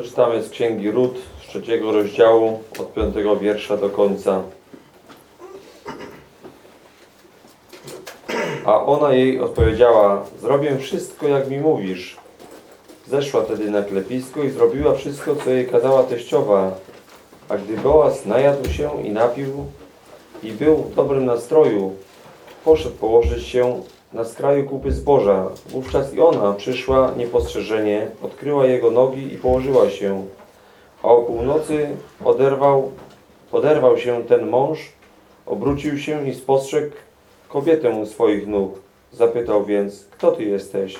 Przeczytamy z Księgi Ród, z trzeciego rozdziału, od piątego wiersza do końca. A ona jej odpowiedziała, zrobię wszystko, jak mi mówisz. Zeszła tedy na klepisko i zrobiła wszystko, co jej kazała teściowa. A gdy Boaz najadł się i napił i był w dobrym nastroju, poszedł położyć się na skraju kupy zboża. Wówczas i ona przyszła niepostrzeżenie, odkryła jego nogi i położyła się. A o północy oderwał, oderwał się ten mąż, obrócił się i spostrzegł kobietę u swoich nóg. Zapytał więc, kto ty jesteś?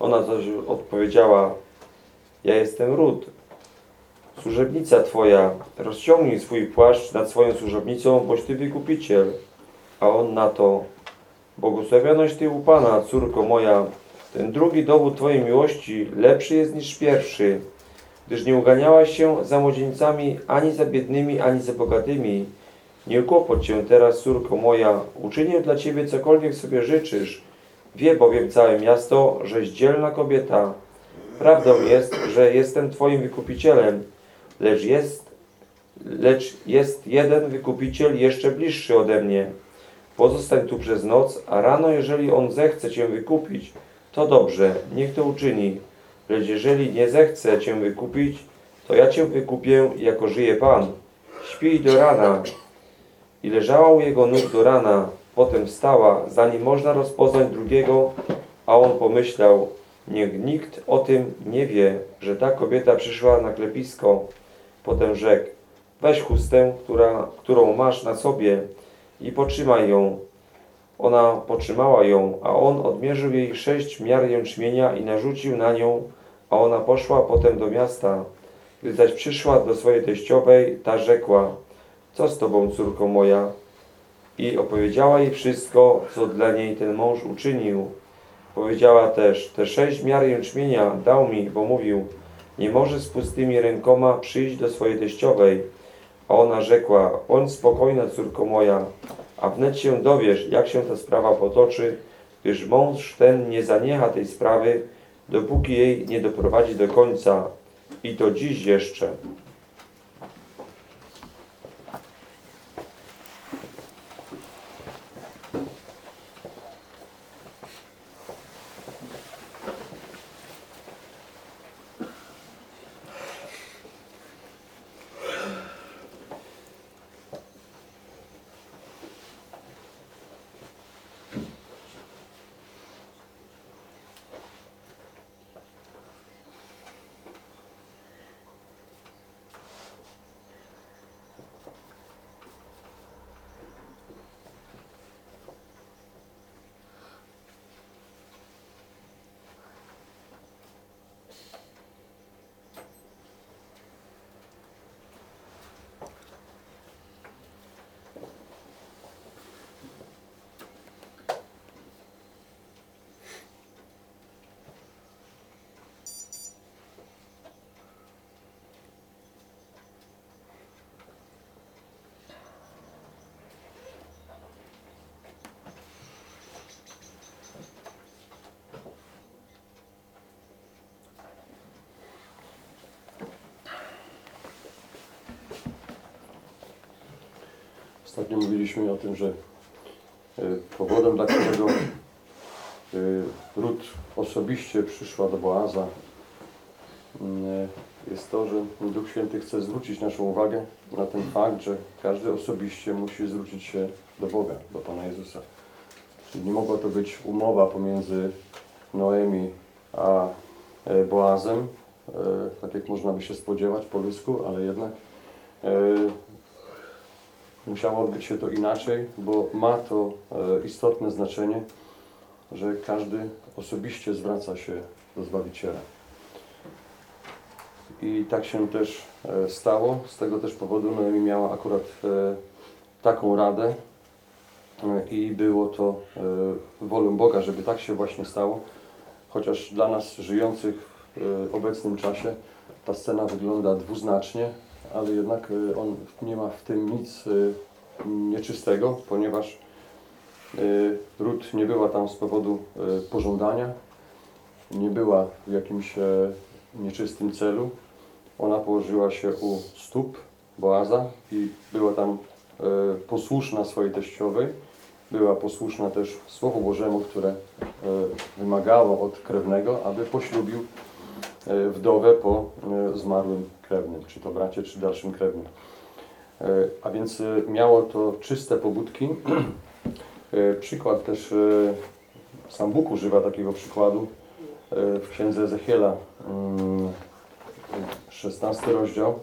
Ona zaś odpowiedziała, ja jestem Ród, służebnica twoja. Rozciągnij swój płaszcz nad swoją służebnicą, boś ty wykupiciel. A on na to, błogosławioność ty u Pana, córko moja. Ten drugi dowód twojej miłości lepszy jest niż pierwszy, gdyż nie uganiałaś się za młodzieńcami, ani za biednymi, ani za bogatymi. Nie kłopot cię teraz, córko moja, uczynię dla ciebie cokolwiek sobie życzysz. Wie bowiem całe miasto, żeś dzielna kobieta. Prawdą jest, że jestem twoim wykupicielem, lecz jest, lecz jest jeden wykupiciel jeszcze bliższy ode mnie. Pozostań tu przez noc, a rano, jeżeli on zechce cię wykupić, to dobrze, niech to uczyni. Lecz jeżeli nie zechce cię wykupić, to ja cię wykupię, jako żyje Pan. Śpij do rana. I leżała u jego nóg do rana. Potem wstała, zanim można rozpoznać drugiego, a on pomyślał, niech nikt o tym nie wie, że ta kobieta przyszła na klepisko. Potem rzekł, weź chustę, która, którą masz na sobie i potrzymaj ją. Ona potrzymała ją, a on odmierzył jej sześć miar jęczmienia i narzucił na nią, a ona poszła potem do miasta. Gdy zaś przyszła do swojej teściowej, ta rzekła, co z tobą, córko moja? I opowiedziała jej wszystko, co dla niej ten mąż uczynił. Powiedziała też, te sześć miar jęczmienia dał mi, bo mówił, nie może z pustymi rękoma przyjść do swojej teściowej. A ona rzekła, bądź spokojna, córko moja, a wnet się dowiesz, jak się ta sprawa potoczy, gdyż mąż ten nie zaniecha tej sprawy, dopóki jej nie doprowadzi do końca. I to dziś jeszcze. Ostatnio mówiliśmy o tym, że y, powodem, dla którego y, Ród osobiście przyszła do Boaza, y, jest to, że Duch Święty chce zwrócić naszą uwagę na ten fakt, że każdy osobiście musi zwrócić się do Boga, do Pana Jezusa. Czyli nie mogła to być umowa pomiędzy Noemi a e, Boazem, e, tak jak można by się spodziewać po ludzku, ale jednak e, musiało odbyć się to inaczej, bo ma to e, istotne znaczenie, że każdy osobiście zwraca się do Zbawiciela. I tak się też e, stało. Z tego też powodu Noemi miała akurat e, taką radę i było to wolą Boga, żeby tak się właśnie stało. Chociaż dla nas żyjących w obecnym czasie ta scena wygląda dwuznacznie, ale jednak e, on nie ma w tym nic e, nieczystego, ponieważ e, Ród nie była tam z powodu pożądania, nie była w jakimś nieczystym celu, Ona położyła się u stóp Boaza i była tam posłuszna swojej teściowej. Była posłuszna też Słowu Bożemu, które wymagało od krewnego, aby poślubił wdowę po e, zmarłym krewnym, czy to bracie, czy dalszym krewnym. E, A więc e, miało to czyste pobudki. E, Przykład też, e, sam Bóg używa takiego przykładu e, w księdze Ezechiela, mm, 16 rozdział.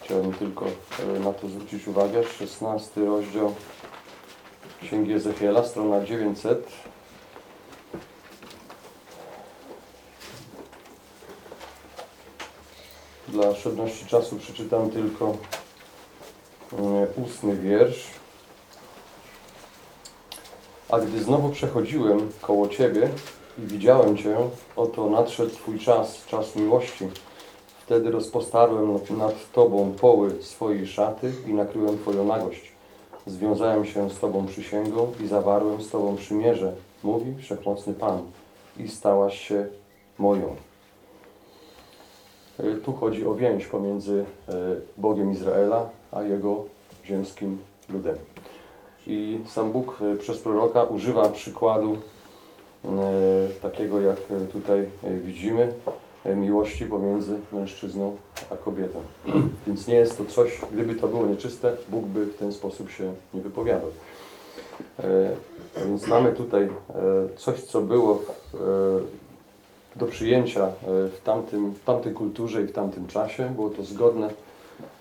Chciałem tylko e, na to zwrócić uwagę. 16 rozdział Księgi Ezechiela, strona 900. Dla oszczędności czasu przeczytam tylko ósmy wiersz. A gdy znowu przechodziłem koło Ciebie i widziałem Cię, oto nadszedł Twój czas, czas miłości. Wtedy rozpostarłem nad Tobą poły swojej szaty i nakryłem Twoją nagość. Związałem się z Tobą przysięgą i zawarłem z Tobą przymierze, mówi Wszechmocny Pan, i stałaś się moją. Y, Tu chodzi o więź pomiędzy y, Bogiem Izraela a Jego ziemskim ludem. I sam Bóg y, przez proroka używa przykładu takiego, jak tutaj widzimy, miłości pomiędzy mężczyzną a kobietą. Więc nie jest to coś, gdyby to było nieczyste, Bóg by w ten sposób się nie wypowiadał. E, Więc mamy tutaj e, coś, co było e, do przyjęcia e, w, tamtym, w tamtej kulturze i w tamtym czasie. Było to zgodne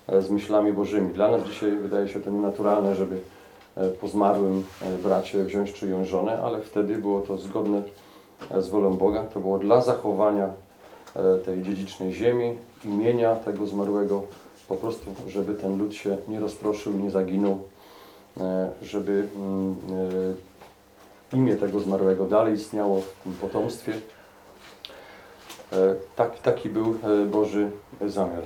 e, z myślami Bożymi. Dla nas dzisiaj wydaje się to nienaturalne, żeby e, po zmarłym bracie wziąć czyjąś żonę, ale wtedy było to zgodne z wolą Boga. To było dla zachowania tej dziedzicznej ziemi, imienia tego zmarłego, po prostu, żeby ten lud się nie rozproszył, nie zaginął, żeby mm, imię tego zmarłego dalej istniało w tym potomstwie. E, Tak, taki był e, Boży zamiar.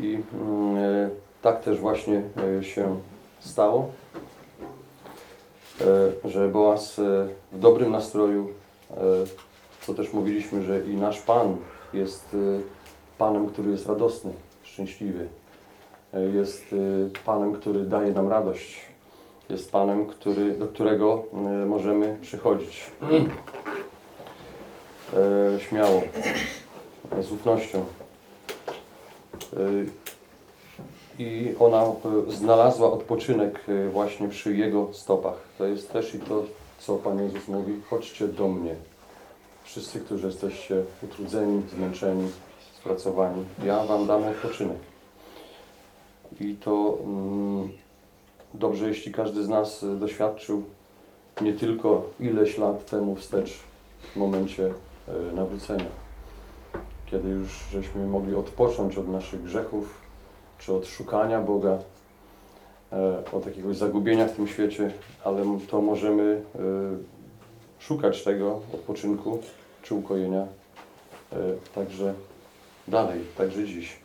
I mm, e, tak też właśnie się stało, że Boaz w dobrym nastroju, co też mówiliśmy, że i nasz Pan jest Panem, który jest radosny, szczęśliwy. Jest Panem, który daje nam radość. Jest Panem, który, do którego możemy przychodzić e, śmiało, z ufnością. E, I ona e, znalazła odpoczynek e, właśnie przy Jego stopach. To jest też i to, co Pan Jezus mówi, chodźcie do mnie. Wszyscy, którzy jesteście utrudzeni, zmęczeni, spracowani, ja Wam dam odpoczynek. I to mm, dobrze, jeśli każdy z nas e, doświadczył nie tylko ileś lat temu wstecz w momencie nawrócenia, kiedy już żeśmy mogli odpocząć od naszych grzechów, czy od szukania Boga, e, od jakiegoś zagubienia w tym świecie, ale to możemy e, szukać tego odpoczynku czy ukojenia e, także dalej, także dziś.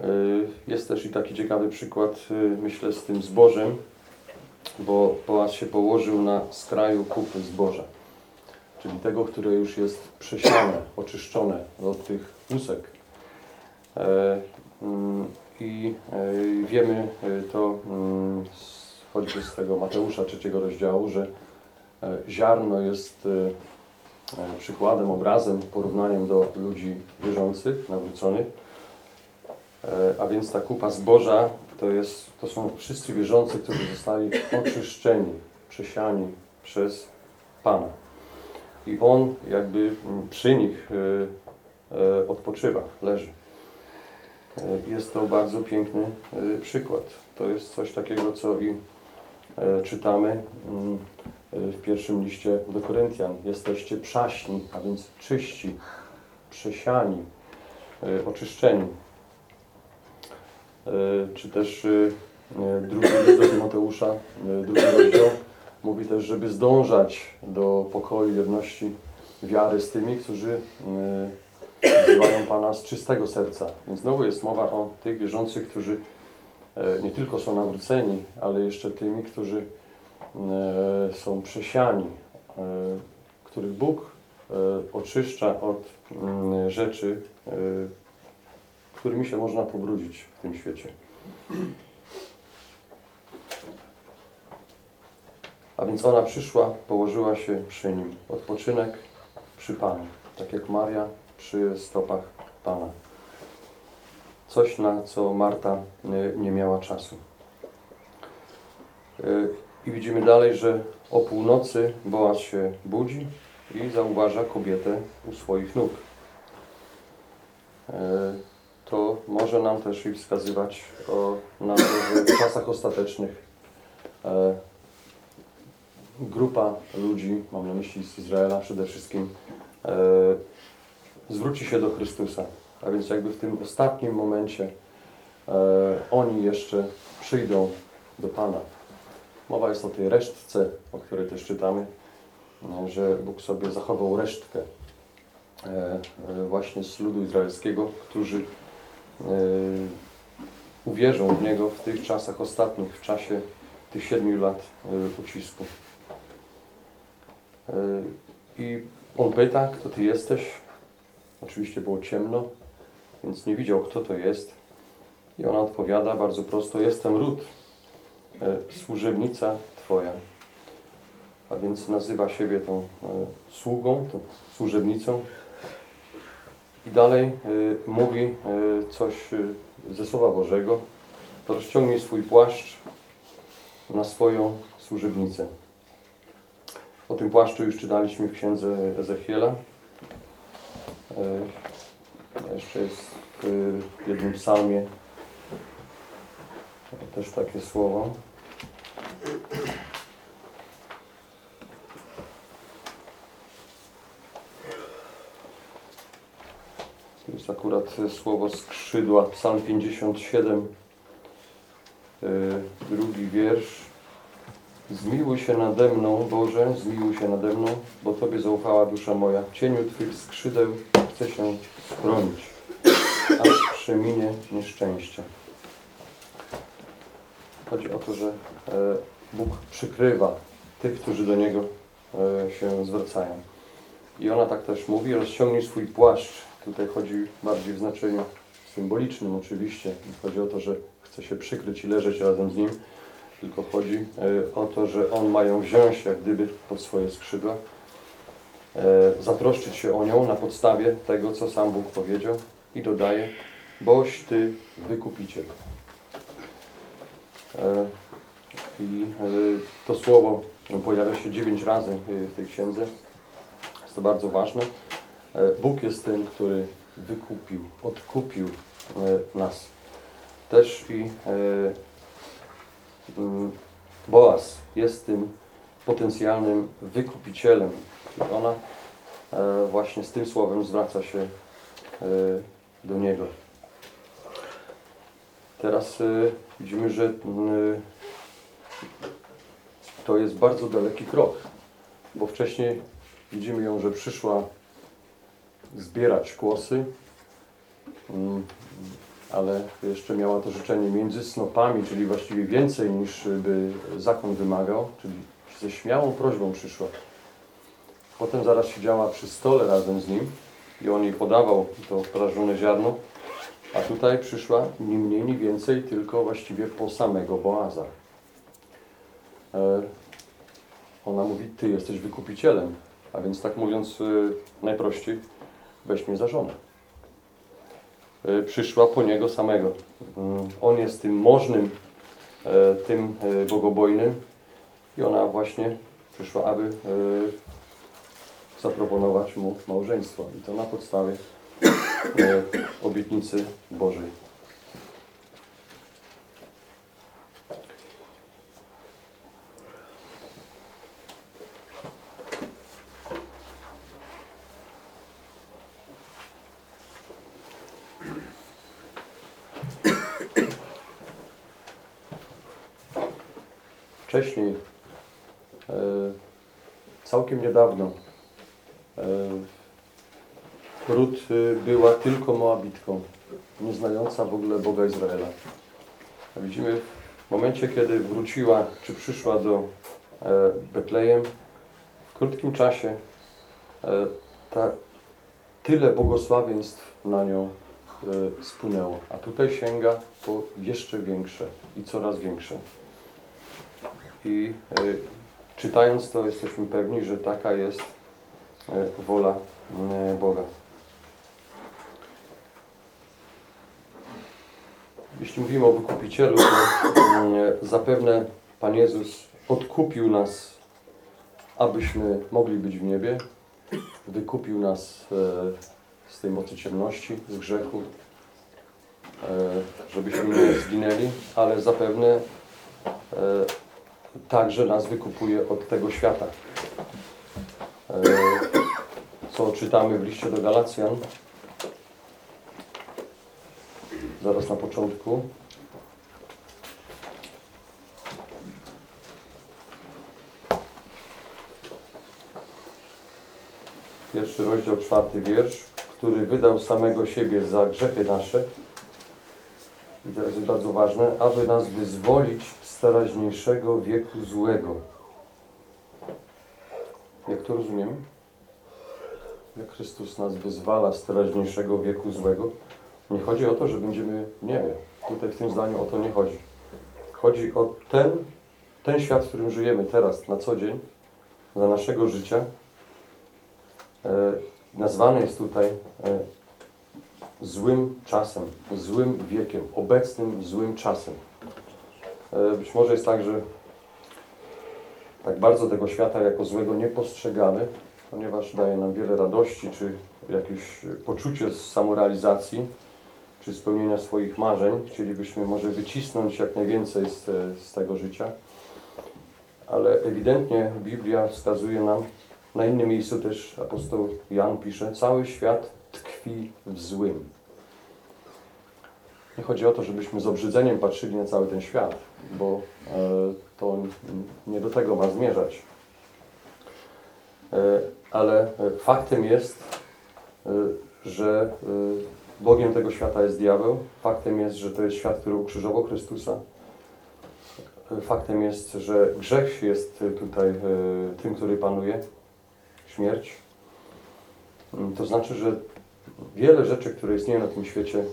E, Jest też i taki ciekawy przykład, e, myślę, z tym zbożem, bo Boaz się położył na skraju kupy zboża, czyli tego, które już jest przesiane, oczyszczone od tych łusek. E, mm, I e, wiemy e, to mm, choćby z tego Mateusza trzeciego rozdziału, że ziarno jest przykładem, obrazem, porównaniem do ludzi wierzących, nawróconych. A więc ta kupa zboża to, jest, to są wszyscy wierzący, którzy zostali oczyszczeni, przesiani przez Pana. I On jakby przy nich e, e, odpoczywa, leży. E, Jest to bardzo piękny przykład. To jest coś takiego, co i czytamy mm, w pierwszym liście do Koryntian. Jesteście przaśni, a więc czyści, przesiani, oczyszczeni. Czy też drugi list do Tymoteusza, drugi rozdział, mówi też, żeby zdążać do pokoju, jedności wiary z tymi, którzy e, wzywają Pana z czystego serca. Więc znowu jest mowa o tych wierzących, którzy e, nie tylko są nawróceni, ale jeszcze tymi, którzy e, są przesiani, e, których Bóg e, oczyszcza od mm, rzeczy, e, którymi się można pobrudzić w tym świecie. A więc ona przyszła, położyła się przy nim. Odpoczynek przy Panu, tak jak Maria przy stopach Pana. Coś, na co Marta nie, nie miała czasu. Yy, I widzimy dalej, że o północy Boaz się budzi i zauważa kobietę u swoich nóg. Yy, To może nam też i wskazywać o, na to, że w czasach ostatecznych grupa ludzi, mam na myśli z Izraela przede wszystkim, e, zwróci się do Chrystusa. A więc jakby w tym ostatnim momencie e, oni jeszcze przyjdą do Pana. Mowa jest o tej resztce, o której też czytamy, e, że Bóg sobie zachował resztkę właśnie z ludu izraelskiego, którzy uwierzą w Niego w tych czasach ostatnich, w czasie tych siedmiu lat ucisku. E, I on pyta, kto ty jesteś. Oczywiście było ciemno, więc nie widział, kto to jest. I ona odpowiada bardzo prosto: Jestem Ród, e, służebnica Twoja. A więc nazywa siebie tą e, sługą, tą służebnicą. I dalej mówi coś ze Słowa Bożego. Rozciągnij swój płaszcz na swoją służebnicę. O tym płaszczu już czytaliśmy w księdze Ezechiela. E, Jeszcze jest w jednym psalmie też takie słowo. To jest akurat słowo skrzydła, psalm 57, e, drugi wiersz. Zmiłuj się nade mną, Boże, zmiłuj się nade mną, bo Tobie zaufała dusza moja. W cieniu Twych skrzydeł chcę się schronić, aż przeminie nieszczęście. Chodzi o to, że e, Bóg przykrywa tych, którzy do Niego e, się zwracają. I ona tak też mówi, rozciągnij swój płaszcz. Tutaj chodzi bardziej w znaczeniu symbolicznym oczywiście. Chodzi o to, że chce się przykryć i leżeć razem z Nim tylko chodzi e, o to, że On ma ją wziąć jak gdyby pod swoje skrzydła, e, zatroszczyć się o nią na podstawie tego, co sam Bóg powiedział i dodaje, boś Ty wykupiciel. E, I to słowo pojawia się dziewięć razy w tej księdze. Jest to bardzo ważne. Bóg jest tym, który wykupił, odkupił nas. Też i Boaz jest tym potencjalnym wykupicielem. I ona e, właśnie z tym słowem zwraca się e, do niego. Teraz e, widzimy, że to jest bardzo daleki krok, bo wcześniej widzimy ją, że przyszła zbierać kłosy, mm, ale jeszcze miała to życzenie między snopami, czyli właściwie więcej niż by zakon wymagał, czyli ze śmiałą prośbą przyszła. Potem zaraz siedziała przy stole razem z nim i on jej podawał to prażone ziarno, a tutaj przyszła ni mniej, ni więcej, tylko właściwie po samego Boaza. E, Ona mówi, ty jesteś wykupicielem, a więc tak mówiąc e, najprościej, weź mnie za żonę przyszła po niego samego. Mm, On jest tym możnym, e, tym e, bogobojnym i ona właśnie przyszła, aby e, zaproponować mu małżeństwo. I to na podstawie e, obietnicy Bożej. Wcześniej, e, całkiem niedawno, e, Rut e, była tylko Moabitką, nie znająca w ogóle Boga Izraela. A widzimy w momencie, kiedy wróciła, czy przyszła do Betlejem, w krótkim czasie ta, tyle błogosławieństw na nią spłynęło. A tutaj sięga po jeszcze większe i coraz większe. I e, czytając to jesteśmy pewni, że taka jest e, wola e, Boga. Jeśli mówimy o wykupicielu, to zapewne Pan Jezus odkupił nas, abyśmy mogli być w niebie. Wykupił nas z tej mocy ciemności, z grzechu, żebyśmy nie zginęli, ale zapewne także nas wykupuje od tego świata. E, co czytamy w liście do Galacjan, zaraz na początku. Pierwszy rozdział, czwarty wiersz, który wydał samego siebie za grzechy nasze. I teraz jest bardzo ważne, aby nas wyzwolić z teraźniejszego wieku złego. Jak to rozumiemy? Jak Chrystus nas wyzwala z teraźniejszego wieku złego? Nie chodzi o to, że będziemy w niebie. Tutaj w tym zdaniu o to nie chodzi. Chodzi o ten, ten świat, w którym żyjemy teraz, na co dzień, za naszego życia. E, nazwany jest tutaj e, złym czasem, złym wiekiem, obecnym złym czasem. E, być może jest tak, że tak bardzo tego świata jako złego nie postrzegamy, ponieważ daje nam wiele radości, czy jakieś poczucie samorealizacji, czy spełnienia swoich marzeń. Chcielibyśmy może wycisnąć jak najwięcej z, z tego życia, ale ewidentnie Biblia wskazuje nam, na innym miejscu też apostoł Jan pisze, cały świat tkwi w złym. Nie chodzi o to, żebyśmy z obrzydzeniem patrzyli na cały ten świat, bo e, to nie do tego ma zmierzać. E, ale e, faktem jest, że Bogiem tego świata jest diabeł. Faktem jest, że to jest świat, który ukrzyżował Chrystusa. Faktem jest, że grzech jest tutaj tym, który panuje. Śmierć. To znaczy, że wiele rzeczy, które istnieją na tym świecie,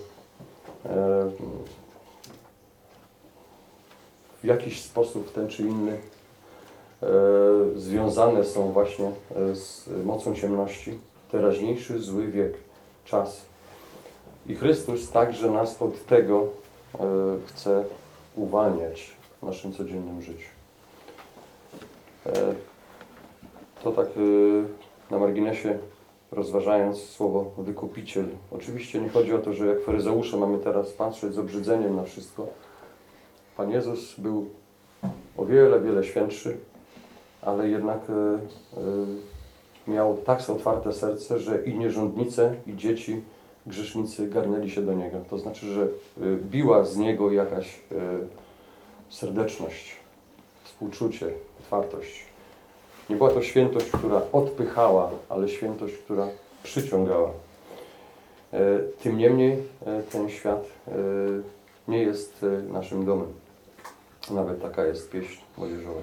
w jakiś sposób ten czy inny e, związane są właśnie e, z mocą ciemności. Teraźniejszy zły wiek, czas. I Chrystus także nas od tego e, chce uwalniać w naszym codziennym życiu. To tak na marginesie rozważając słowo wykupiciel. Oczywiście nie chodzi o to, że jak faryzeusze mamy teraz patrzeć z obrzydzeniem na wszystko. Pan Jezus był o wiele, wiele świętszy, ale jednak e, e, miał tak otwarte serce, że i nierządnice, i dzieci, grzesznicy garnęli się do Niego. To znaczy, że e, biła z Niego jakaś serdeczność, współczucie, otwartość. Nie była to świętość, która odpychała, ale świętość, która przyciągała. E, Tym niemniej e, ten świat e, nie jest naszym domem. Nawet taka jest pieśń młodzieżowa.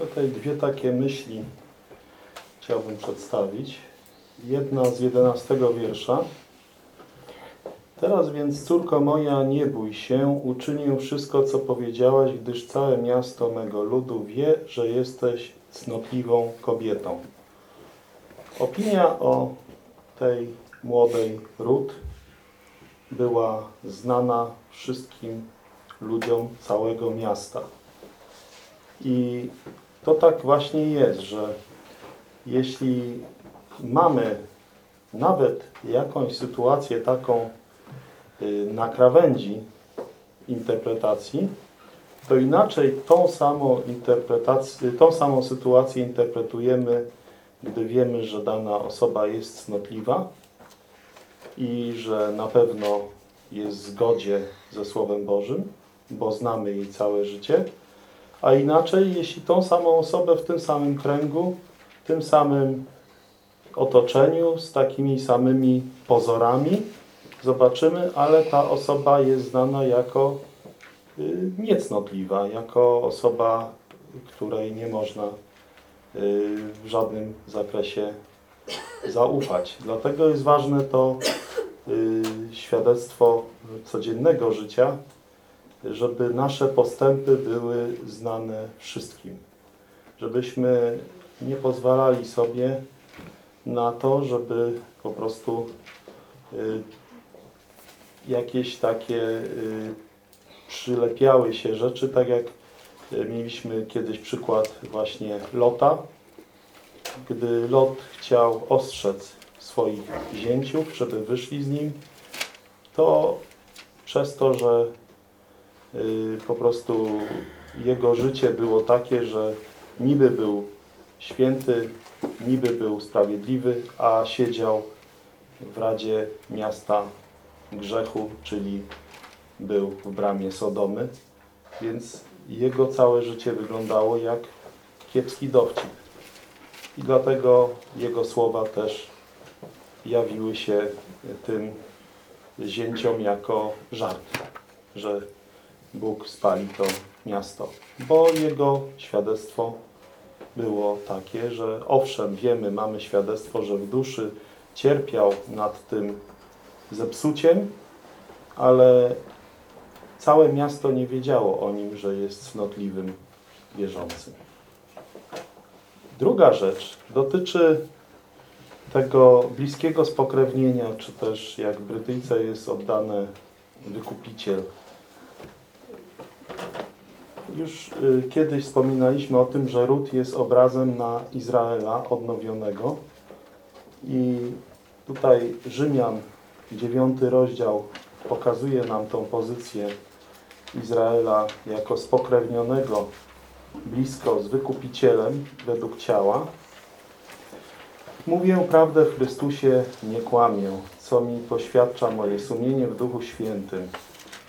Tutaj dwie takie myśli chciałbym przedstawić. Jedna z jedenastego wiersza. Teraz więc, córko moja, nie bój się, uczynię wszystko, co powiedziałaś, gdyż całe miasto mego ludu wie, że jesteś cnotliwą kobietą. Opinia o tej młodej Rut była znana wszystkim ludziom całego miasta. I to tak właśnie jest, że jeśli mamy nawet jakąś sytuację taką y, na krawędzi interpretacji, to inaczej tą samą interpretację, tą samą sytuację interpretujemy, gdy wiemy, że dana osoba jest cnotliwa i że na pewno jest w zgodzie ze Słowem Bożym, bo znamy jej całe życie, a inaczej, jeśli tą samą osobę w tym samym kręgu, w tym samym otoczeniu, z takimi samymi pozorami zobaczymy, ale ta osoba jest znana jako y, niecnotliwa, jako osoba, której nie można y, w żadnym zakresie zaufać. Dlatego jest ważne to y, świadectwo codziennego życia, żeby nasze postępy były znane wszystkim. Żebyśmy nie pozwalali sobie na to, żeby po prostu y, jakieś takie y, przylepiały się rzeczy, tak jak y, mieliśmy kiedyś przykład właśnie Lota, gdy Lot chciał ostrzec swoich zięciów, żeby wyszli z nim, to przez to, że po prostu jego życie było takie, że niby był święty, niby był sprawiedliwy, a siedział w Radzie Miasta Grzechu, czyli był w bramie Sodomy, więc jego całe życie wyglądało jak kiepski dowcip. I dlatego jego słowa też jawiły się tym zięciom jako żart, że Bóg spali to miasto. Bo jego świadectwo było takie, że owszem, wiemy, mamy świadectwo, że w duszy cierpiał nad tym zepsuciem, ale całe miasto nie wiedziało o nim, że jest cnotliwym wierzącym. Druga rzecz dotyczy tego bliskiego spokrewnienia, czy też jak Brytyjce jest oddane wykupiciel. Już y, kiedyś wspominaliśmy o tym, że Rut jest obrazem na Izraela odnowionego i tutaj Rzymian, dziewiąty rozdział pokazuje nam tą pozycję Izraela jako spokrewnionego blisko z wykupicielem według ciała. Mówię prawdę w Chrystusie, nie kłamię, co mi poświadcza moje sumienie w Duchu Świętym,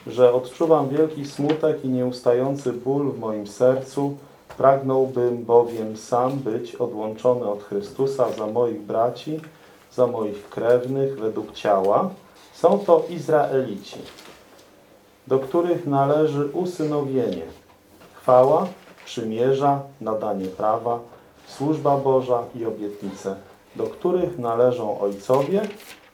że odczuwam wielki smutek i nieustający ból w moim sercu, pragnąłbym bowiem sam być odłączony od Chrystusa za moich braci, za moich krewnych według ciała. Są to Izraelici, do których należy usynowienie, chwała, przymierza, nadanie prawa, służba Boża i obietnice, do których należą ojcowie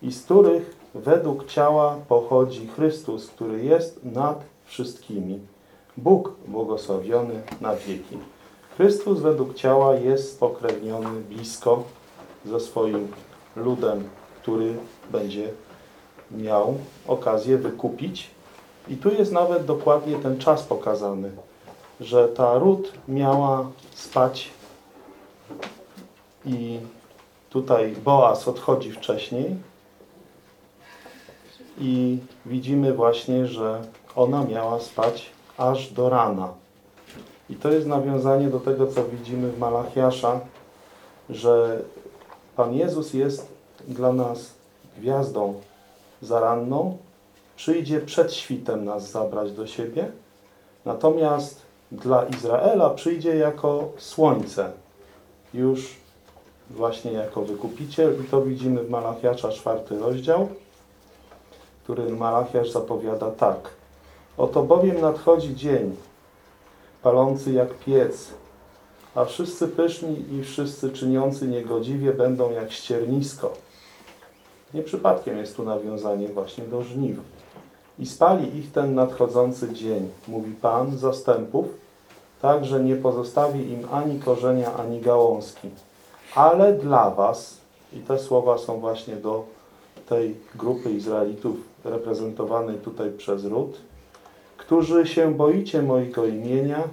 i z których według ciała pochodzi Chrystus, który jest nad wszystkimi. Bóg błogosławiony na wieki. Chrystus według ciała jest spokrewniony blisko ze swoim ludem, który będzie miał okazję wykupić. I tu jest nawet dokładnie ten czas pokazany, że ta Rut miała spać i tutaj Boaz odchodzi wcześniej i widzimy właśnie, że ona miała spać aż do rana. I to jest nawiązanie do tego, co widzimy w Malachiasza, że Pan Jezus jest dla nas gwiazdą zaranną, przyjdzie przed świtem nas zabrać do siebie, natomiast dla Izraela przyjdzie jako słońce, już właśnie jako wykupiciel i to widzimy w Malachiasza czwarty rozdział, który Malachiasz zapowiada tak. Oto bowiem nadchodzi dzień, palący jak piec, a wszyscy pyszni i wszyscy czyniący niegodziwie będą jak ściernisko. Nie przypadkiem jest tu nawiązanie właśnie do żniw. I spali ich ten nadchodzący dzień, mówi Pan zastępów, tak, że nie pozostawi im ani korzenia, ani gałązki. Ale dla was I te słowa są właśnie do tej grupy Izraelitów reprezentowanej tutaj przez Rut, którzy się boicie mojego imienia,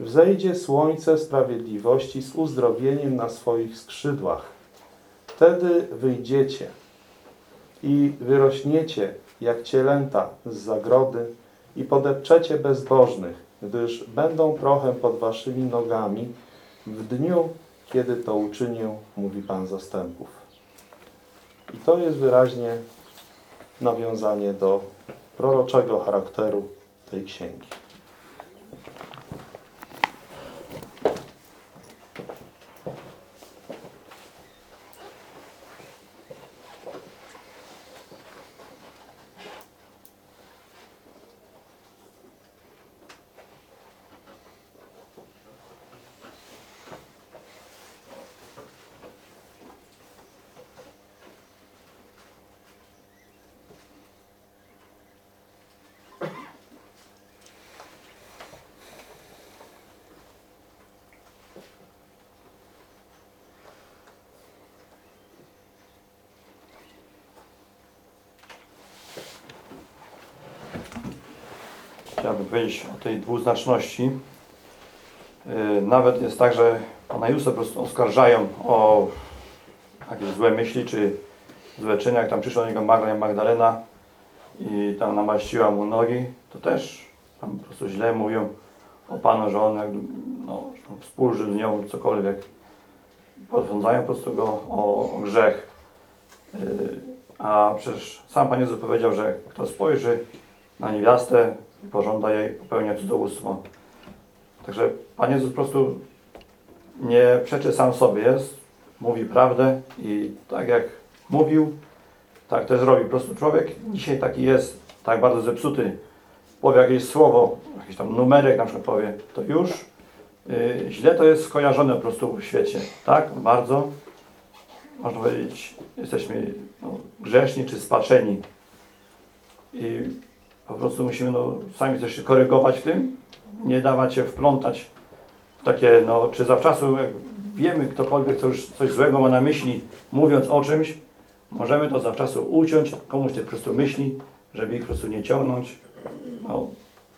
wzejdzie słońce sprawiedliwości z uzdrowieniem na swoich skrzydłach. Wtedy wyjdziecie i wyrośniecie jak cielęta z zagrody i podepczecie bezbożnych, gdyż będą prochem pod waszymi nogami w dniu, kiedy to uczynię, mówi Pan zastępów. I to jest wyraźnie nawiązanie do proroczego charakteru tej księgi. Chciałbym powiedzieć o tej dwuznaczności. Yy, Nawet jest tak, że Pana Jezusa po prostu oskarżają o jakieś złe myśli, czy złe czyny, jak tam przyszła do niego Magdalena, Magdalena i tam namaściła mu nogi, to też tam po prostu źle mówią o Panu, że on jakby, no, współżył z nią, cokolwiek. Posądzają po prostu go o, o grzech. Yy, A przecież sam Pan Jezus powiedział, że kto spojrzy na niewiastę pożąda jej popełnia cudzołóstwo. Także Pan Jezus po prostu nie przeczy sam sobie, jest, mówi prawdę i tak jak mówił, tak też robi. Po prostu człowiek dzisiaj taki jest, tak bardzo zepsuty, powie jakieś słowo, jakiś tam numerek na przykład powie, to już yy, źle to jest skojarzone po prostu w świecie. Tak, bardzo, można powiedzieć, jesteśmy no, grzeszni czy spaczeni. I po prostu musimy no, sami się korygować w tym, nie dawać się wplątać w takie, no, czy zawczasu, jak wiemy, ktokolwiek co już coś złego ma na myśli, mówiąc o czymś, możemy to zawczasu uciąć komuś te po prostu myśli, żeby ich po prostu nie ciągnąć. No,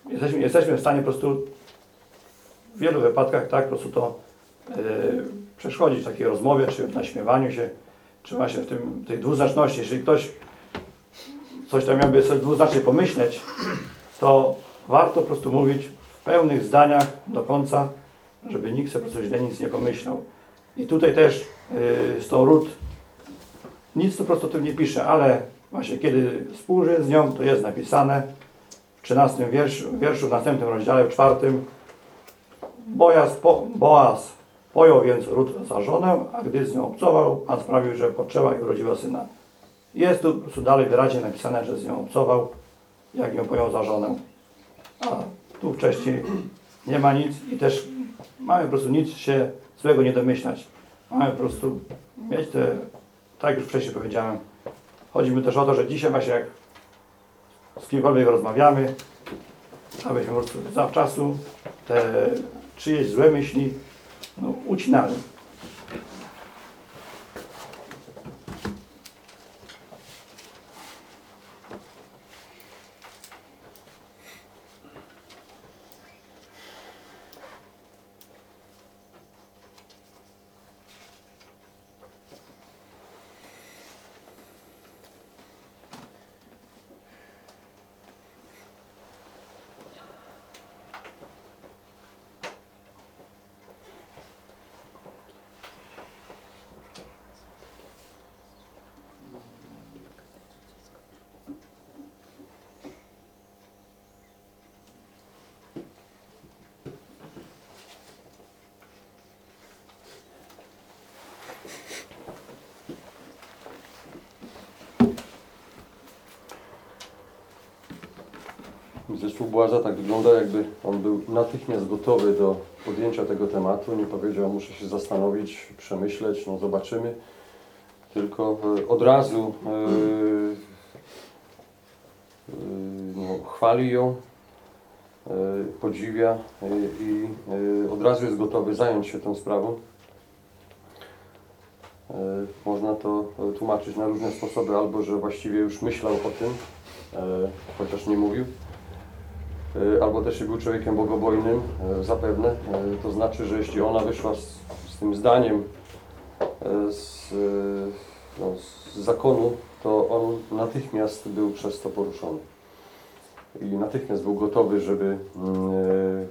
jesteśmy, jesteśmy w stanie po prostu w wielu wypadkach tak po prostu to yy, przeszkodzić takiej rozmowie, czy w naśmiewaniu się, czy właśnie w tym, tej dwuznaczności. Jeżeli ktoś coś tam miałby sobie dwuznacznie pomyśleć, to warto po prostu mówić w pełnych zdaniach do końca, żeby nikt sobie po prostu źle nic nie pomyślał. I tutaj też yy, z tą Rut nic tu po prostu o tym nie pisze, ale właśnie kiedy współżył z nią, to jest napisane w 13 wierszu, wierszu w następnym rozdziale, w czwartym. Boaz, po, Boaz pojął więc Rut za żonę, a gdy z nią obcował, Pan sprawił, że poczęła i urodziła syna. Jest tu prostu dalej wyraźnie napisane, że z nią obcował, jak ją pojął za żonę. A tu wcześniej nie ma nic i też mamy po prostu nic się złego nie domyślać. Mamy po prostu mieć te, tak jak już wcześniej powiedziałem, chodzi mi też o to, że dzisiaj właśnie jak z kimkolwiek rozmawiamy, abyśmy po prostu zawczasu te czyjeś złe myśli no, ucinali. Zespół Błaza tak wygląda, jakby on był natychmiast gotowy do podjęcia tego tematu. Nie powiedział, muszę się zastanowić, przemyśleć, no zobaczymy. Tylko e, od razu e, no, chwali ją, e, podziwia i e, od razu jest gotowy zająć się tą sprawą. Można to tłumaczyć na różne sposoby, albo że właściwie już myślał o tym, chociaż nie mówił, albo też był człowiekiem bogobojnym, e, zapewne. E, To znaczy, że jeśli ona wyszła z, z tym zdaniem z, no, z zakonu, to on natychmiast był przez to poruszony. I natychmiast był gotowy, żeby mm,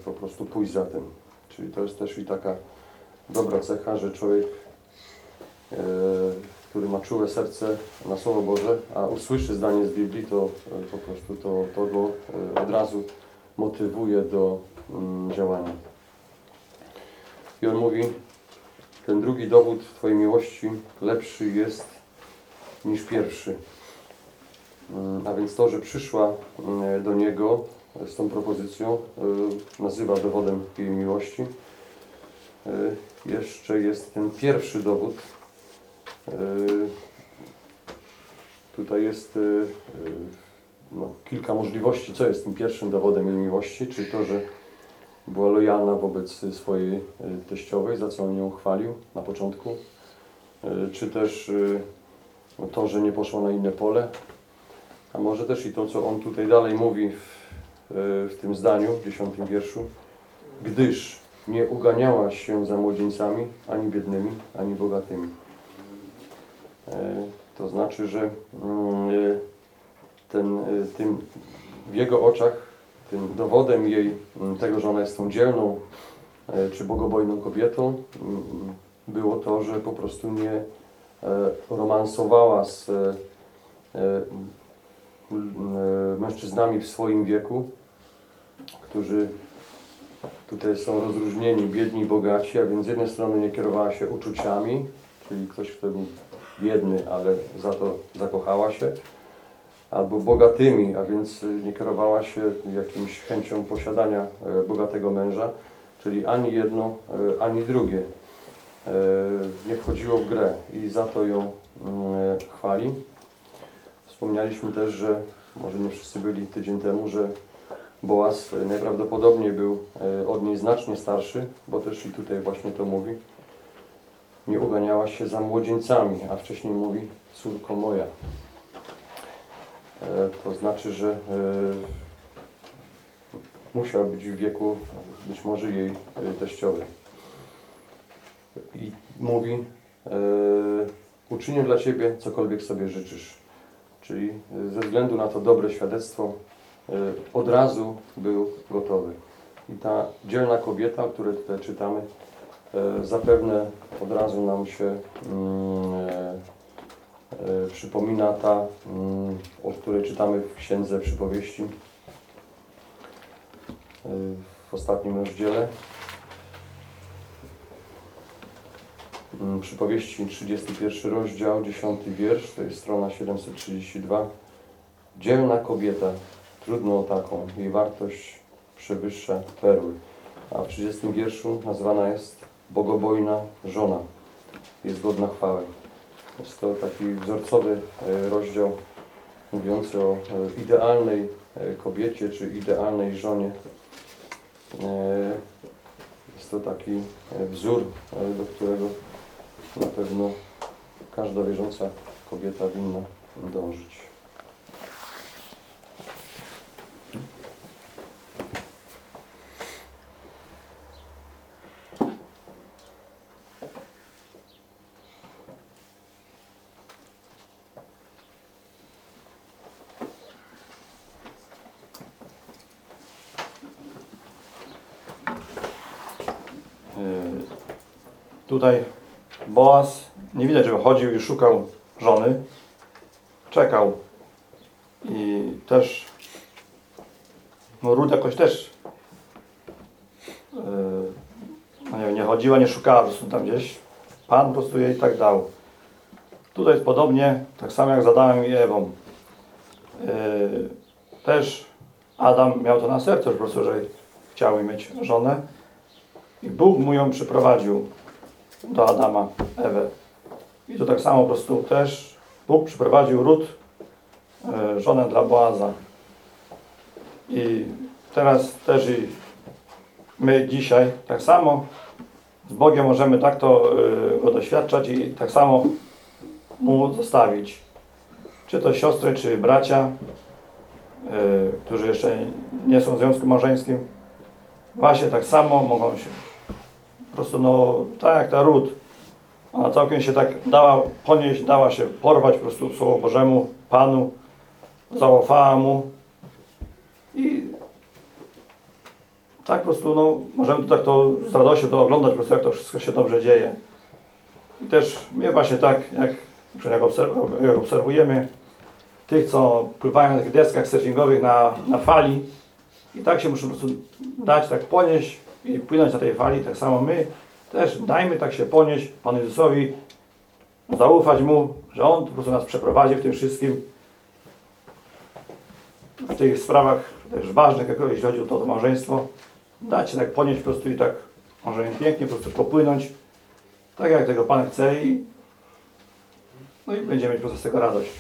po prostu pójść za tym. Czyli to jest też i taka dobra cecha, że człowiek, który ma czułe serce na Słowo Boże, a usłyszy zdanie z Biblii, to po prostu to, to go od razu motywuje do mm, działania. I on mówi, ten drugi dowód Twojej miłości lepszy jest niż pierwszy. Mm, A więc to, że przyszła mm, do niego z tą propozycją, y, nazywa dowodem jej miłości. Y, Jeszcze jest ten pierwszy dowód. Y, Tutaj jest no, kilka możliwości, co jest tym pierwszym dowodem jej miłości, czyli to, że była lojalna wobec swojej y, teściowej, za co on ją chwalił na początku, Y, czy też no, to, że nie poszła na inne pole, a może też i to, co on tutaj dalej mówi w, w tym zdaniu, w dziesiątym wierszu, gdyż nie uganiałaś się za młodzieńcami, ani biednymi, ani bogatymi. E, To znaczy, że mm, e, ten, e, tym, w jego oczach tym dowodem jej, m, tego, że ona jest tą dzielną e, czy bogobojną kobietą, m, było to, że po prostu nie e, romansowała z e, mężczyznami w swoim wieku, którzy tutaj są rozróżnieni, biedni i bogaci, a więc z jednej strony nie kierowała się uczuciami, czyli ktoś, kto był biedny, ale za to zakochała się, albo bogatymi, a więc y, nie kierowała się jakimś chęcią posiadania e, bogatego męża, czyli ani jedno, e, ani drugie nie wchodziło w grę i za to ją chwali. Wspomnialiśmy też, że może nie wszyscy byli tydzień temu, że Boaz najprawdopodobniej był od niej znacznie starszy, bo też i tutaj właśnie to mówi. Nie uganiała się za młodzieńcami, a wcześniej mówi córko moja. E, To znaczy, że e, musiał być w wieku być może jej e, teściowej. I mówi, uczynię dla Ciebie cokolwiek sobie życzysz. Czyli ze względu na to dobre świadectwo od razu był gotowy. I ta dzielna kobieta, o której tutaj czytamy, zapewne od razu nam się mm, przypomina ta, mm, o której czytamy w Księdze Przypowieści e, w ostatnim rozdziale. Mm, Przypowieści 31 rozdział, 10 wiersz, to jest strona 732. Dzielna kobieta, trudno o taką, jej wartość przewyższa perły. A w 30 wierszu nazwana jest bogobojna żona, jest godna chwały. To taki wzorcowy e, rozdział mówiący o e, idealnej e, kobiecie czy idealnej żonie. Jest to taki wzór, do którego na pewno każda wierząca kobieta winna dążyć. Yy, Tutaj Boaz nie widać, żeby chodził i szukał żony. Czekał. I też no jakoś też yy, nie, nie chodziła, nie szukała, po prostu tam gdzieś Pan po prostu jej tak dał. Tutaj jest podobnie, tak samo jak z Adamem i Ewą. Yy, też Adam miał to na sercu po prostu, że chciał mieć żonę. I Bóg mu ją przyprowadził do Adama, Ewę. I to tak samo po prostu też Bóg przyprowadził Rut, e, żonę dla Boaza. I teraz też i my dzisiaj tak samo z Bogiem możemy tak to y, go doświadczać i tak samo mu zostawić. Czy to siostry, czy bracia, y, którzy jeszcze nie są w związku małżeńskim, właśnie tak samo mogą się po prostu, no, tak jak ta ród, ona całkiem się tak dała ponieść, dała się porwać po prostu Słowu Bożemu, Panu, zaufała Mu i tak po prostu, no, możemy to tak to z radością to oglądać, po prostu jak to wszystko się dobrze dzieje. I też mnie właśnie tak, jak, jak obserwujemy tych, co pływają na tych deskach surfingowych na, na fali i tak się muszą po prostu dać, tak ponieść i płynąć na tej fali, tak samo my też dajmy tak się ponieść Panu Jezusowi, zaufać Mu, że On po prostu nas przeprowadzi w tym wszystkim, w tych sprawach też ważnych, jak jeśli chodzi o to, to małżeństwo, dać się tak ponieść po prostu i tak możemy pięknie po prostu popłynąć, tak jak tego Pan chce i no i będziemy mieć po prostu z tego radość.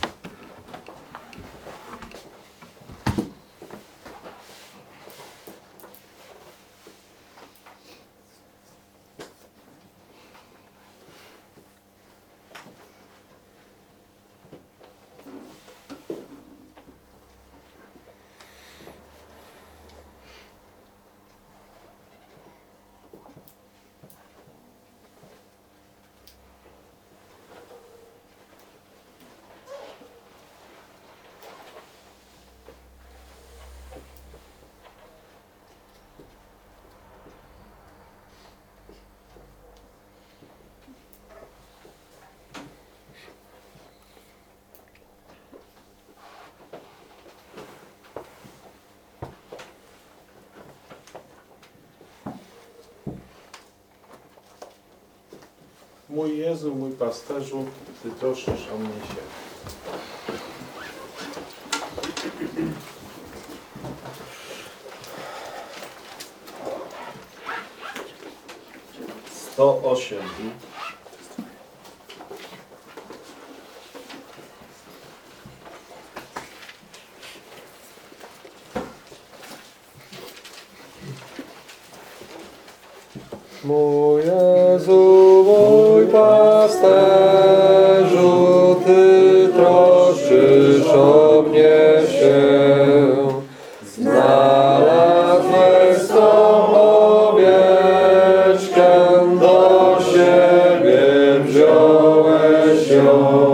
Mój Jezu, mój pasterzu, Ty troszczysz o mnie się. Sto osiem. Wziąłeś ją.